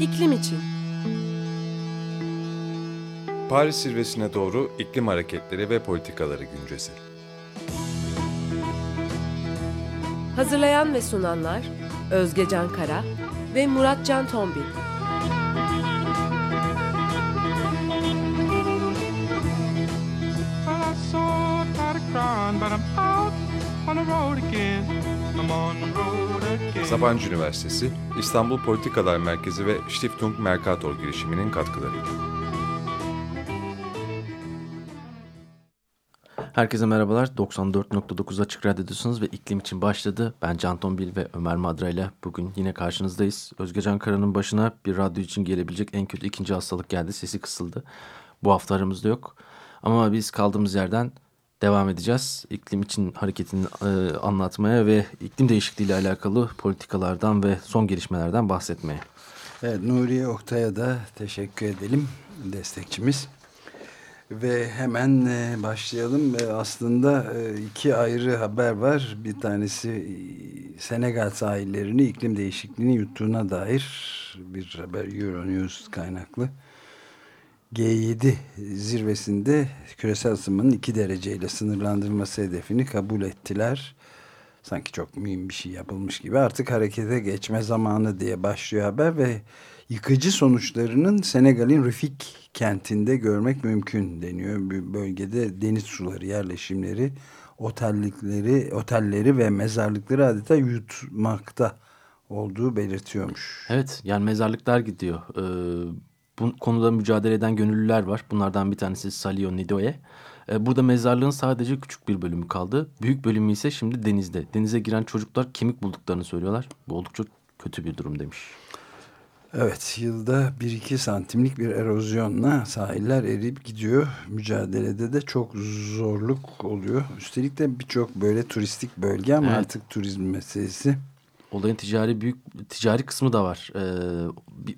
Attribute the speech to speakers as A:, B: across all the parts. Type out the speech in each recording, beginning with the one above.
A: İklim için.
B: Paris zirvesine doğru iklim hareketleri ve politikaları güncesi.
A: Hazırlayan ve sunanlar Özge Can Kara ve Murat Can Tombil.
C: Well, I saw a try to cry, but I'm out on the road again.
B: Sabancı Üniversitesi, İstanbul Politikalar Merkezi ve Stiftung Mercator girişiminin katkılarıyla.
D: Herkese merhabalar. 94.9 Açık Radyo'dasınız ve iklim için başladı. Ben Can Tombil ve Ömer Madra ile bugün yine karşınızdayız. Özge Can Kara'nın başına bir radyo için gelebilecek en kötü ikinci hastalık geldi. Sesi kısıldı. Bu hafta aramızda yok. Ama biz kaldığımız yerden devam edeceğiz. İklim için hareketini e, anlatmaya ve iklim değişikliği ile alakalı politikalardan ve son gelişmelerden bahsetmeye.
E: Evet, Nuriye Oktay'a da teşekkür edelim destekçimiz. Ve hemen e, başlayalım. E, Aslında e, iki ayrı haber var. Bir tanesi Senegal sahillerini iklim değişikliğini yuttuğuna dair bir haber Euronews kaynaklı. G7 zirvesinde küresel ısınmanın 2 dereceyle sınırlandırılması hedefini kabul ettiler. Sanki çok mühim bir şey yapılmış gibi artık harekete geçme zamanı diye başlıyor haber ve yıkıcı sonuçlarının Senegal'in Rifik kentinde görmek mümkün deniyor. Bir bölgede deniz suları yerleşimleri, otellikleri, otelleri ve mezarlıkları adeta yutmakta olduğu belirtiyormuş.
D: Evet yani mezarlıklar gidiyor. Ee, bu konuda mücadele eden gönüllüler var. Bunlardan bir tanesi Salio Nidoye. Ee, burada mezarlığın sadece küçük bir bölümü kaldı. Büyük bölümü ise şimdi denizde. Denize giren çocuklar kemik bulduklarını söylüyorlar. Bu oldukça kötü bir durum demiş.
E: Evet yılda 1-2 santimlik bir erozyonla sahiller eriyip gidiyor. Mücadelede de çok zorluk oluyor. Üstelik de birçok böyle turistik bölge ama
D: Evet.
E: artık turizm meselesi.
D: Olayın ticari büyük ticari kısmı da var. Ee,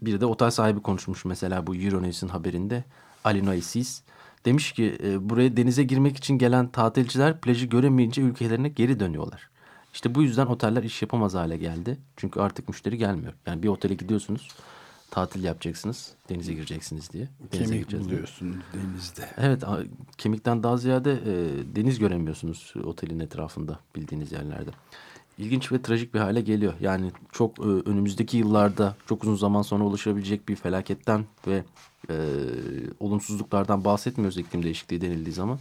D: bir- de otel sahibi konuşmuş mesela bu Euronews'in haberinde. Ali Noisis. Demiş ki e, buraya denize girmek için gelen tatilciler plajı göremeyince ülkelerine geri dönüyorlar. İşte bu yüzden oteller iş yapamaz hale geldi. Çünkü artık müşteri gelmiyor. Yani bir otele gidiyorsunuz, tatil yapacaksınız, denize gireceksiniz diye. Denize
E: Kemik
D: gireceğiz diye.
E: denizde.
D: Evet, kemikten daha ziyade e, deniz göremiyorsunuz otelin etrafında bildiğiniz yerlerde. İlginç ve trajik bir hale geliyor. Yani çok e, önümüzdeki yıllarda çok uzun zaman sonra ulaşabilecek bir felaketten ve e, olumsuzluklardan bahsetmiyoruz iklim değişikliği denildiği zaman.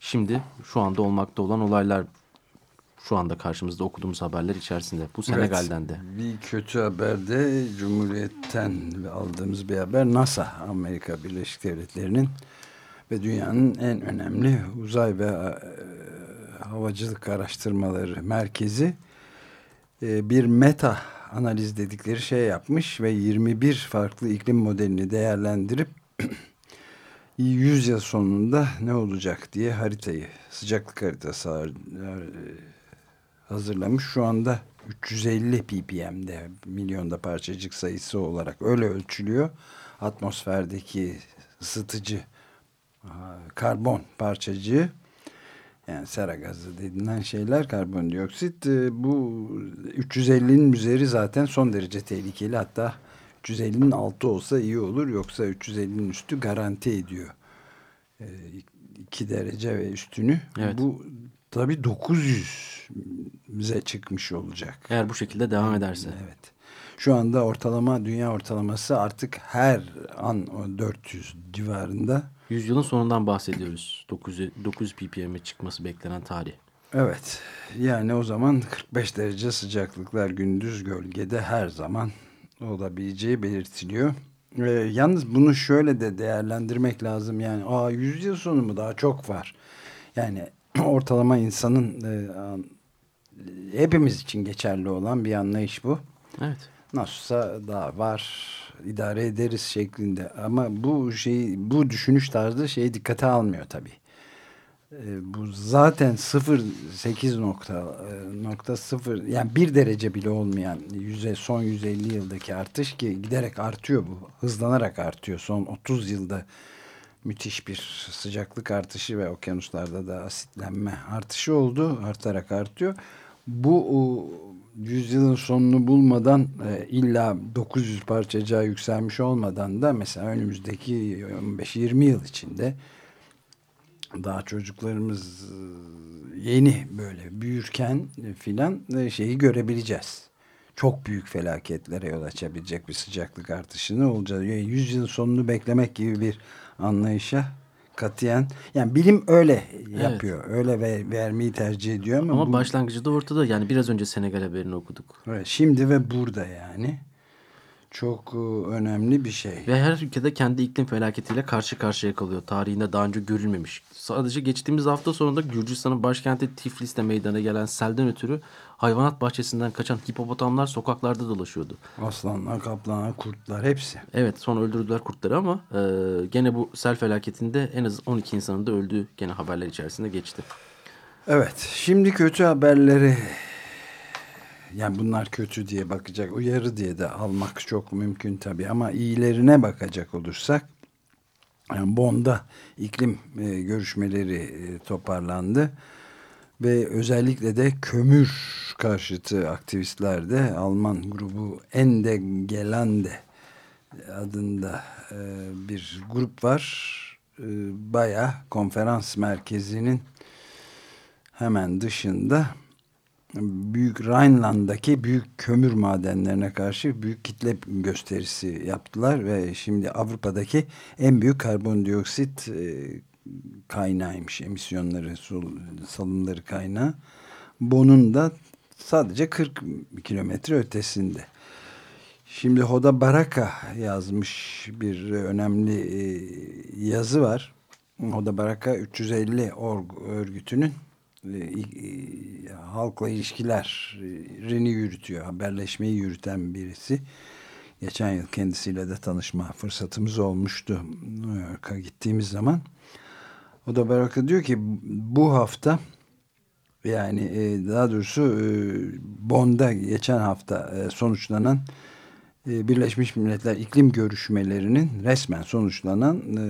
D: Şimdi şu anda olmakta olan olaylar şu anda karşımızda okuduğumuz haberler içerisinde. Bu Senegal'den de.
E: Bir kötü haber de Cumhuriyet'ten aldığımız bir haber. NASA, Amerika Birleşik Devletleri'nin ve dünyanın en önemli uzay ve e, havacılık araştırmaları merkezi e, bir meta analiz dedikleri şey yapmış ve 21 farklı iklim modelini değerlendirip 100 yıl sonunda ne olacak diye haritayı, sıcaklık haritası har- e, hazırlamış. Şu anda 350 ppm'de milyonda parçacık sayısı olarak öyle ölçülüyor. Atmosferdeki ısıtıcı karbon parçacığı yani sera gazı denilen şeyler karbondioksit e, bu 350'nin üzeri zaten son derece tehlikeli. Hatta 350'nin altı olsa iyi olur yoksa 350'nin üstü garanti ediyor 2 derece ve üstünü.
D: Evet.
E: bu tabi 900'e çıkmış olacak.
D: Eğer bu şekilde devam ederse.
E: evet. Şu anda ortalama dünya ortalaması artık her an o 400 civarında
D: Yüzyılın sonundan bahsediyoruz. 900, 900 ppm'e çıkması beklenen tarih.
E: Evet. Yani o zaman 45 derece sıcaklıklar gündüz gölgede her zaman olabileceği belirtiliyor. Ee, yalnız bunu şöyle de değerlendirmek lazım. Yani aa 100 yıl sonu mu daha çok var. Yani ortalama insanın e, hepimiz için geçerli olan bir anlayış bu.
D: Evet.
E: Nasılsa daha var idare ederiz şeklinde. Ama bu şey bu düşünüş tarzı şeyi dikkate almıyor tabii. Ee, bu zaten 0.8 nokta e, nokta 0 yani bir derece bile olmayan yüze son 150 yıldaki artış ki giderek artıyor bu hızlanarak artıyor. Son 30 yılda müthiş bir sıcaklık artışı ve okyanuslarda da asitlenme artışı oldu artarak artıyor. Bu yüzyılın sonunu bulmadan e, illa 900 parçacığa yükselmiş olmadan da mesela önümüzdeki 15-20 yıl içinde daha çocuklarımız e, yeni böyle büyürken filan e, şeyi görebileceğiz. Çok büyük felaketlere yol açabilecek bir sıcaklık artışını olacak. Yani 100 yılın sonunu beklemek gibi bir anlayışa katiyen yani bilim öyle yapıyor. Öyle ve, vermeyi tercih ediyor ama,
D: Ama
E: bu-
D: başlangıcı da ortada. Yani biraz önce Senegal haberini okuduk.
E: Evet, şimdi ve burada yani çok e, önemli bir şey.
D: Ve her ülkede kendi iklim felaketiyle karşı karşıya kalıyor. Tarihinde daha önce görülmemiş. Sadece geçtiğimiz hafta sonunda Gürcistan'ın başkenti Tiflis'te meydana gelen selden ötürü hayvanat bahçesinden kaçan hipopotamlar sokaklarda dolaşıyordu.
E: Aslanlar, kaplanlar, kurtlar hepsi.
D: Evet sonra öldürdüler kurtları ama e, gene bu sel felaketinde en az 12 insanın da öldüğü gene haberler içerisinde geçti.
E: Evet, şimdi kötü haberleri yani bunlar kötü diye bakacak, uyarı diye de almak çok mümkün tabii. Ama iyilerine bakacak olursak yani Bonn'da iklim e, görüşmeleri e, toparlandı. Ve özellikle de kömür karşıtı aktivistler de Alman grubu Ende Gelande adında e, bir grup var. E, bayağı konferans merkezinin hemen dışında Büyük Rhineland'daki büyük kömür madenlerine karşı büyük kitle gösterisi yaptılar ve şimdi Avrupa'daki en büyük karbondioksit e, kaynağıymış emisyonları salımları kaynağı. Bon'un da sadece 40 kilometre ötesinde. Şimdi Hoda Baraka yazmış bir önemli e, yazı var. Hoda Baraka 350 org örgütünün halkla ilişkilerini yürütüyor. Haberleşmeyi yürüten birisi. Geçen yıl kendisiyle de tanışma fırsatımız olmuştu New York'a gittiğimiz zaman. O da Baraka diyor ki bu hafta yani e, daha doğrusu e, Bonn'da geçen hafta e, sonuçlanan e, Birleşmiş Milletler iklim görüşmelerinin resmen sonuçlanan e,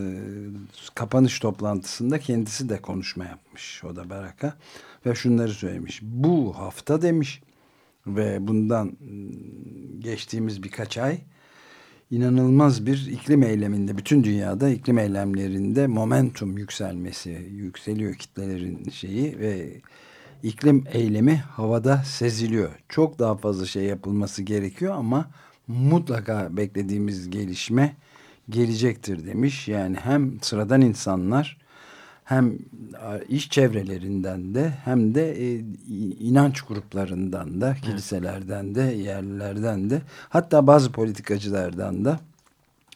E: kapanış toplantısında kendisi de konuşma yapmış o da Baraka ve şunları söylemiş. Bu hafta demiş ve bundan m, geçtiğimiz birkaç ay inanılmaz bir iklim eyleminde bütün dünyada iklim eylemlerinde momentum yükselmesi yükseliyor kitlelerin şeyi ve iklim eylemi havada seziliyor. Çok daha fazla şey yapılması gerekiyor ama mutlaka beklediğimiz gelişme gelecektir demiş. Yani hem sıradan insanlar hem iş çevrelerinden de hem de e, inanç gruplarından da kiliselerden de yerlilerden de hatta bazı politikacılardan da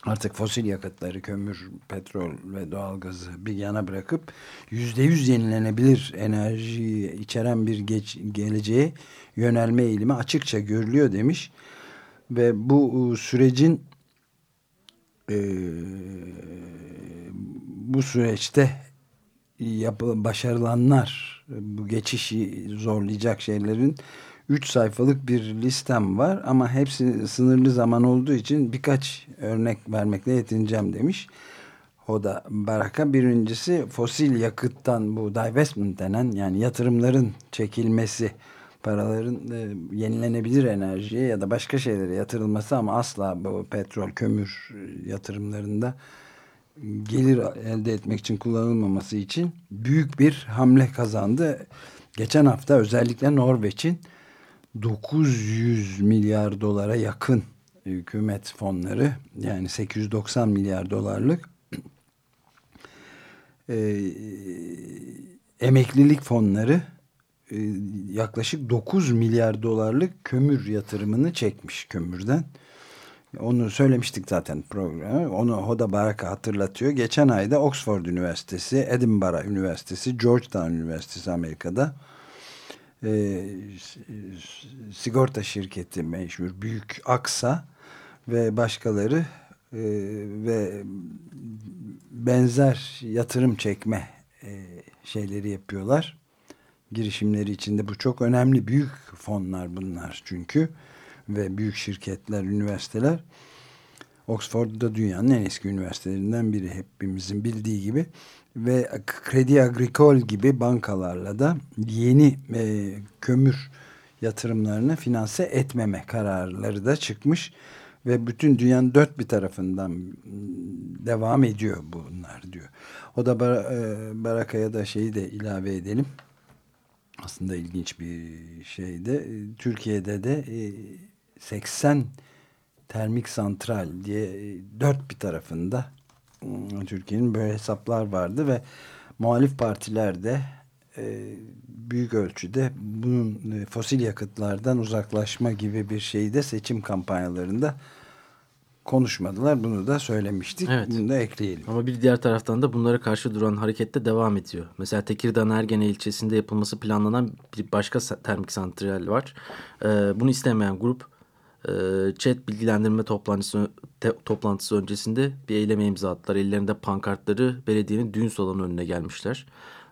E: artık fosil yakıtları, kömür, petrol ve doğalgazı bir yana bırakıp yüzde yüz yenilenebilir enerjiyi içeren bir geç, geleceğe yönelme eğilimi açıkça görülüyor demiş. Ve bu sürecin e, bu süreçte yapı, başarılanlar bu geçişi zorlayacak şeylerin 3 sayfalık bir listem var ama hepsi sınırlı zaman olduğu için birkaç örnek vermekle yetineceğim demiş. O da Baraka birincisi fosil yakıttan bu divestment denen yani yatırımların çekilmesi paraların e, yenilenebilir enerjiye ya da başka şeylere yatırılması ama asla bu petrol kömür yatırımlarında gelir elde etmek için kullanılmaması için büyük bir hamle kazandı. Geçen hafta özellikle Norveç'in 900 milyar dolara yakın hükümet fonları yani 890 milyar dolarlık e, emeklilik fonları e, yaklaşık 9 milyar dolarlık kömür yatırımını çekmiş kömürden. Onu söylemiştik zaten programı. Onu Hoda Baraka hatırlatıyor. Geçen ayda Oxford Üniversitesi, Edinburgh Üniversitesi, Georgetown Üniversitesi Amerika'da e, sigorta şirketi meşhur Büyük Aksa ve başkaları e, ve benzer yatırım çekme e, şeyleri yapıyorlar. Girişimleri içinde bu çok önemli büyük fonlar bunlar çünkü ve büyük şirketler, üniversiteler. Oxford'da dünyanın en eski üniversitelerinden biri hepimizin bildiği gibi ve Kredi Agricole gibi bankalarla da yeni e, kömür yatırımlarını finanse etmeme kararları da çıkmış ve bütün dünyanın dört bir tarafından devam ediyor bunlar diyor. O da Bar e, Baraka'ya da şeyi de ilave edelim. Aslında ilginç bir şeydi. Türkiye'de de e, 80 termik santral diye e, dört bir tarafında ıı, Türkiye'nin böyle hesaplar vardı ve muhalif partiler de e, büyük ölçüde bunun e, fosil yakıtlardan uzaklaşma gibi bir şeyi de seçim kampanyalarında konuşmadılar. Bunu da söylemiştik.
D: Evet.
E: Bunu da ekleyelim.
D: Ama bir diğer taraftan da bunlara karşı duran harekette devam ediyor. Mesela Tekirdağ Ergene ilçesinde yapılması planlanan bir başka termik santral var. Ee, bunu istemeyen grup e, chat bilgilendirme toplantısı, te- toplantısı öncesinde bir eyleme imza attılar. Ellerinde pankartları belediyenin düğün salonu önüne gelmişler.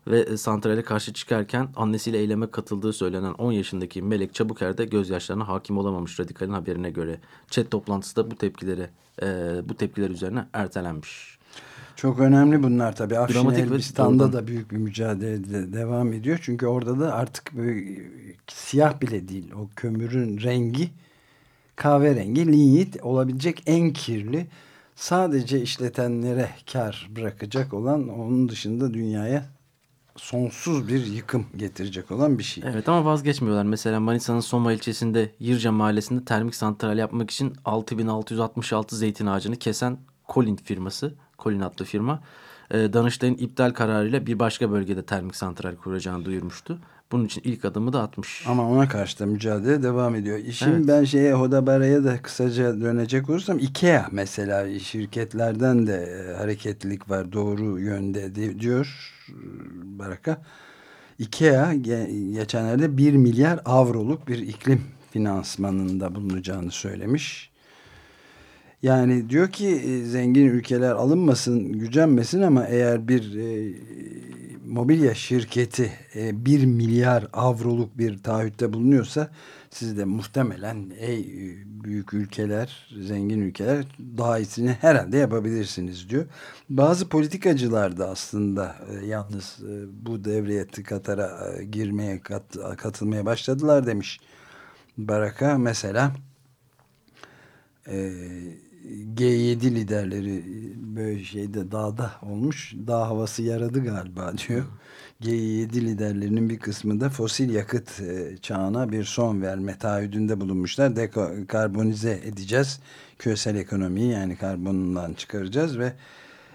D: Ve e, santrale karşı çıkarken annesiyle eyleme katıldığı söylenen 10 yaşındaki Melek Çabuker de gözyaşlarına hakim olamamış radikalin haberine göre. Chat toplantısı da bu tepkilere e, bu tepkiler üzerine ertelenmiş.
E: Çok önemli bunlar tabii. Afşin
D: Dramatik
E: Elbistan'da da büyük bir mücadele de devam ediyor. Çünkü orada da artık böyle siyah bile değil. O kömürün rengi kahverengi, linyit olabilecek en kirli sadece işletenlere kar bırakacak olan onun dışında dünyaya sonsuz bir yıkım getirecek olan bir şey.
D: Evet ama vazgeçmiyorlar. Mesela Manisa'nın Soma ilçesinde Yırca mahallesinde termik santral yapmak için 6666 zeytin ağacını kesen Colin firması, Colin adlı firma, e, Danıştay'ın iptal kararıyla bir başka bölgede termik santral kuracağını duyurmuştu. Bunun için ilk adımı da atmış.
E: Ama ona karşı da mücadele devam ediyor. Şimdi
D: Evet.
E: ben şeye Hodabara'ya da kısaca dönecek olursam Ikea mesela şirketlerden de e, hareketlilik var doğru yönde di- diyor e, Baraka. Ikea ge- geçenlerde 1 milyar avroluk bir iklim finansmanında bulunacağını söylemiş. Yani diyor ki e, zengin ülkeler alınmasın, gücenmesin ama eğer bir e, mobilya şirketi e, 1 milyar avroluk bir taahhütte bulunuyorsa siz de muhtemelen ey e, büyük ülkeler, zengin ülkeler daha iyisini herhalde yapabilirsiniz diyor. Bazı politikacılar da aslında e, yalnız e, bu devreye Katar'a e, girmeye kat, katılmaya başladılar demiş. Baraka mesela e, G7 liderleri böyle şeyde dağda olmuş. Dağ havası yaradı galiba diyor. G7 liderlerinin bir kısmı da fosil yakıt e, çağına bir son verme taahhüdünde bulunmuşlar. Dekarbonize edeceğiz küresel ekonomiyi yani karbonundan çıkaracağız ve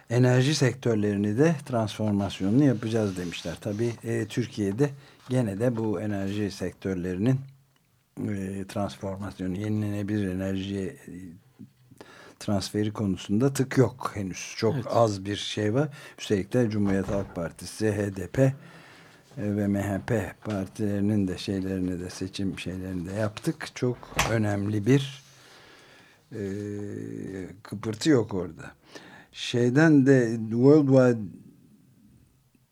E: enerji sektörlerini de transformasyonunu yapacağız demişler. Tabii e, Türkiye'de gene de bu enerji sektörlerinin e, transformasyonu, yenilenebilir enerjiye transferi konusunda tık yok henüz. Çok
D: Evet.
E: az bir şey var. Üstelik de Cumhuriyet Halk Partisi, HDP e, ve MHP partilerinin de şeylerini de seçim şeylerini de yaptık. Çok önemli bir e, kıpırtı yok orada. Şeyden de Worldwide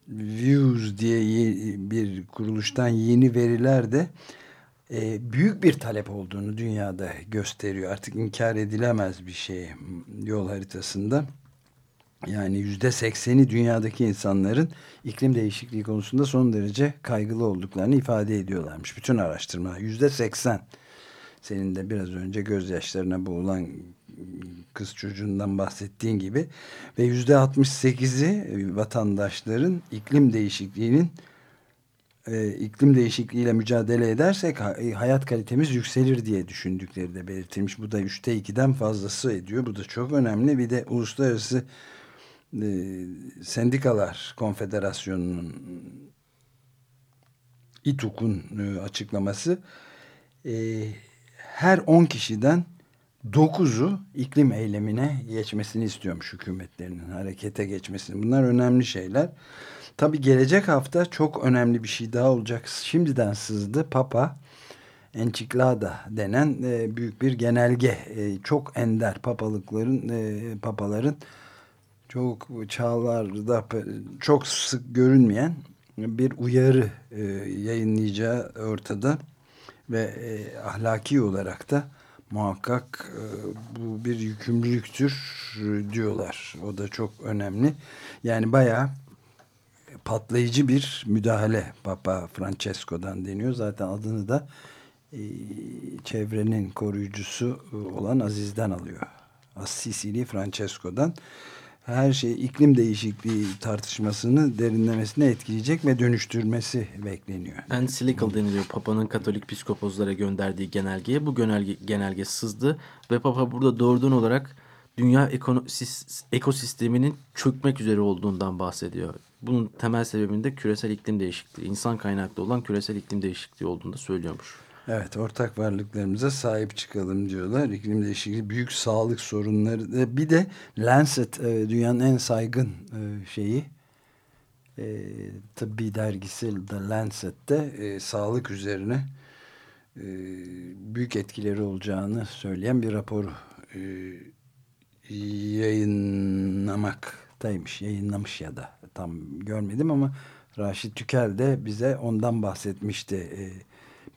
E: Views diye ye- bir kuruluştan yeni veriler de e, büyük bir talep olduğunu dünyada gösteriyor. Artık inkar edilemez bir şey yol haritasında. Yani yüzde sekseni dünyadaki insanların iklim değişikliği konusunda son derece kaygılı olduklarını ifade ediyorlarmış. Bütün araştırmalar yüzde seksen. Senin de biraz önce gözyaşlarına boğulan kız çocuğundan bahsettiğin gibi ve yüzde 68'i vatandaşların iklim değişikliğinin e, iklim değişikliğiyle mücadele edersek e, hayat kalitemiz yükselir diye düşündükleri de belirtilmiş. Bu da üçte ikiden fazlası ediyor. Bu da çok önemli. Bir de Uluslararası e, Sendikalar Konfederasyonu'nun İTUK'un açıklaması her 10 kişiden 9'u iklim eylemine geçmesini istiyormuş hükümetlerinin harekete geçmesini. Bunlar önemli şeyler. Tabii gelecek hafta çok önemli bir şey daha olacak. Şimdiden sızdı Papa Enchiklada denen e, büyük bir genelge. E, çok ender papalıkların e, papaların çok çağlarda çok sık görünmeyen bir uyarı e, yayınlayacağı ortada ve e, ahlaki olarak da muhakkak e, bu bir yükümlülüktür e, diyorlar. O da çok önemli. Yani bayağı patlayıcı bir müdahale Papa Francesco'dan deniyor. Zaten adını da e, çevrenin koruyucusu olan Aziz'den alıyor. Assisili Francesco'dan her şey iklim değişikliği tartışmasını derinlemesine etkileyecek ve dönüştürmesi bekleniyor.
D: Encyclical deniliyor Papa'nın Katolik piskoposlara gönderdiği genelgeye. Bu genelge, genelge sızdı ve Papa burada doğrudan olarak dünya ekosisteminin çökmek üzere olduğundan bahsediyor. Bunun temel sebebinde küresel iklim değişikliği, insan kaynaklı olan küresel iklim değişikliği olduğunu da söylüyormuş.
E: Evet ortak varlıklarımıza sahip çıkalım diyorlar. İklim değişikliği büyük sağlık sorunları. Bir de Lancet e, dünyanın en saygın e, şeyi e, tıbbi dergisi The Lancet'te sağlık üzerine büyük etkileri olacağını söyleyen bir raporu yayınlamaktaymış. Yayınlamış ya da tam görmedim ama Raşit Tükel de bize ondan bahsetmişti. E,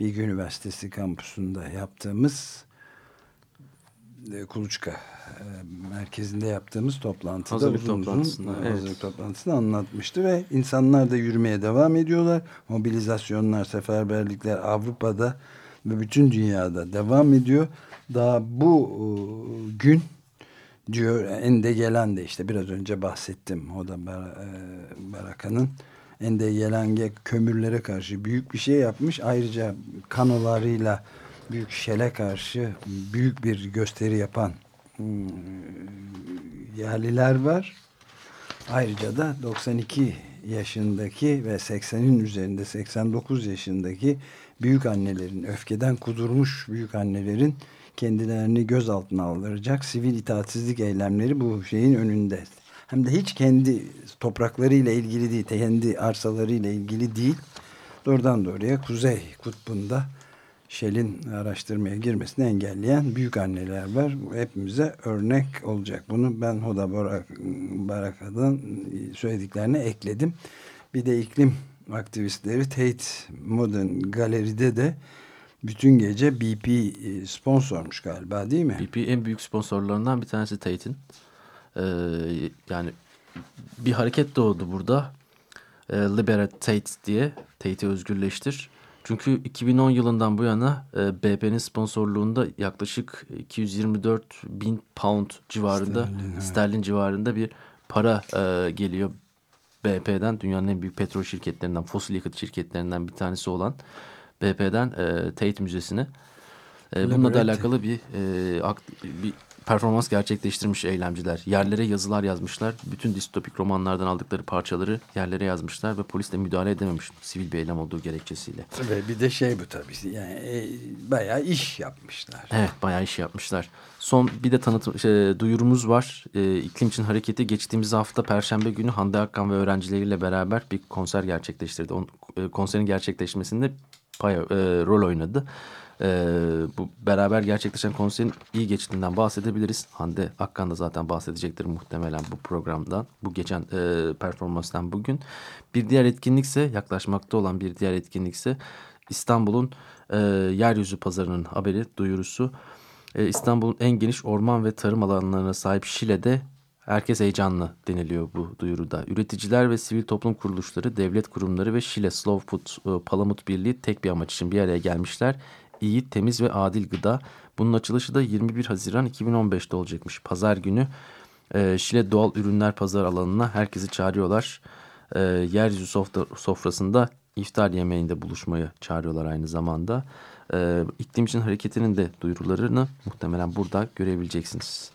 E: Bilgi Üniversitesi kampüsünde yaptığımız e, Kuluçka e, merkezinde yaptığımız toplantıda
D: Hazırlık
E: uzun uzun
D: toplantısında,
E: e,
D: evet.
E: hazırlık toplantısında anlatmıştı ve insanlar da yürümeye devam ediyorlar. Mobilizasyonlar, seferberlikler Avrupa'da ve bütün dünyada devam ediyor. Daha bu gün diyor Ende gelen de işte biraz önce bahsettim o da Bar- Baraka'nın Ende Gelenge kömürlere karşı büyük bir şey yapmış. Ayrıca kanolarıyla büyük şele karşı büyük bir gösteri yapan hmm, yerliler var. Ayrıca da 92 yaşındaki ve 80'in üzerinde 89 yaşındaki büyük annelerin öfkeden kudurmuş büyük annelerin kendilerini gözaltına aldıracak sivil itaatsizlik eylemleri bu şeyin önünde. Hem de hiç kendi topraklarıyla ilgili değil, kendi arsalarıyla ilgili değil. Doğrudan doğruya Kuzey Kutbu'nda Shell'in araştırmaya girmesini engelleyen büyük anneler var. Bu hepimize örnek olacak. Bunu ben Hoda Barak, Baraka'dan söylediklerine ekledim. Bir de iklim aktivistleri Tate Modern Galeri'de de bütün gece BP e, sponsormuş galiba değil mi?
D: BP en büyük sponsorlarından bir tanesi Tate'in. Ee, yani bir hareket doğdu burada. Ee, Liberate Tate diye. Tate'i özgürleştir. Çünkü 2010 yılından bu yana e, BP'nin sponsorluğunda yaklaşık 224 bin pound civarında
E: Sterlin,
D: sterlin,
E: evet.
D: civarında bir para e, geliyor BP'den. Dünyanın en büyük petrol şirketlerinden, fosil yakıt şirketlerinden bir tanesi olan BP'den e, Tate Müzesi'ne. E, bununla da alakalı bir, e, bir performans gerçekleştirmiş eylemciler. Yerlere yazılar yazmışlar. Bütün distopik romanlardan aldıkları parçaları yerlere yazmışlar ve polis de müdahale edememiş sivil bir eylem olduğu gerekçesiyle.
E: Ve bir de şey bu tabii yani e, bayağı iş yapmışlar.
D: Evet bayağı iş yapmışlar. Son bir de tanıtım şey, duyurumuz var. E, İklim için hareketi geçtiğimiz hafta Perşembe günü Hande Akkan ve öğrencileriyle beraber bir konser gerçekleştirdi. On, e, konserin gerçekleşmesinde pay, e, rol oynadı. E, bu beraber gerçekleşen konserin iyi geçtiğinden bahsedebiliriz. Hande Akkan da zaten bahsedecektir muhtemelen bu programdan. Bu geçen e, performanstan bugün. Bir diğer etkinlikse yaklaşmakta olan bir diğer etkinlikse İstanbul'un e, yeryüzü pazarının haberi duyurusu. E, İstanbul'un en geniş orman ve tarım alanlarına sahip Şile'de herkes heyecanlı deniliyor bu duyuruda. Üreticiler ve sivil toplum kuruluşları, devlet kurumları ve Şile Slow Food e, Palamut Birliği tek bir amaç için bir araya gelmişler. İyi, temiz ve adil gıda. Bunun açılışı da 21 Haziran 2015'te olacakmış. Pazar günü e, Şile Doğal Ürünler Pazar alanına herkesi çağırıyorlar. E, yeryüzü sofra, sofrasında iftar yemeğinde buluşmaya çağırıyorlar aynı zamanda. E, iklim için hareketinin de duyurularını muhtemelen burada görebileceksiniz.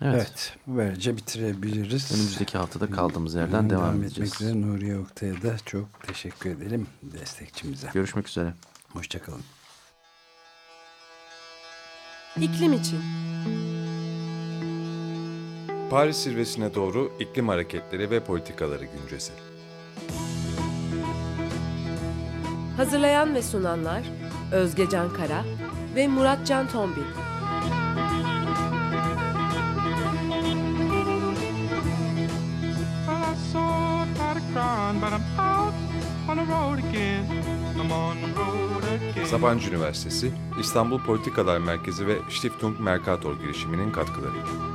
D: Evet.
E: Evet. Böylece bitirebiliriz.
D: Önümüzdeki haftada kaldığımız yerden devam,
E: etmek
D: edeceğiz.
E: üzere Nuriye Oktay'a da çok teşekkür edelim destekçimize.
D: Görüşmek üzere.
E: Hoşçakalın.
A: İklim için.
B: Paris zirvesine doğru iklim hareketleri ve politikaları güncesi.
A: Hazırlayan ve sunanlar Özge Can Kara ve Murat Can Tombil.
C: Well, on the road again. I'm on the road.
B: Sabancı Üniversitesi, İstanbul Politikalar Merkezi ve Stiftung Mercator girişiminin katkılarıyla.